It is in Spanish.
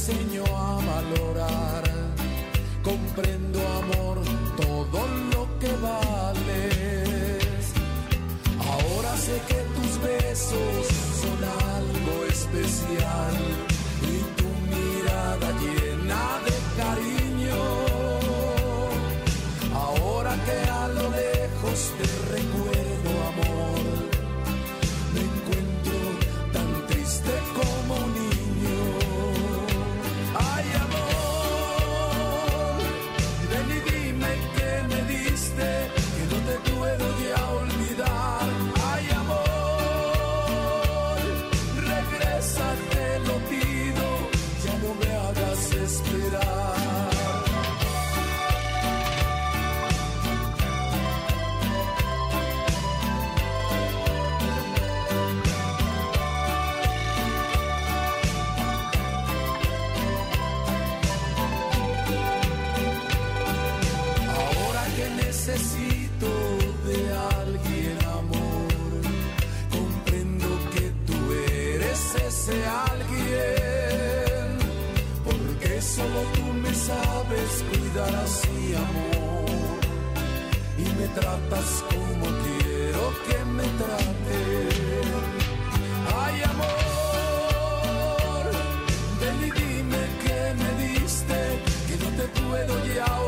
enseñó a valorar. Comprendo, amor, ese alguien, porque solo tú me sabes cuidar así, amor, y me tratas como quiero que me traten. Ay, amor, ven y dime que me diste, que no te puedo ya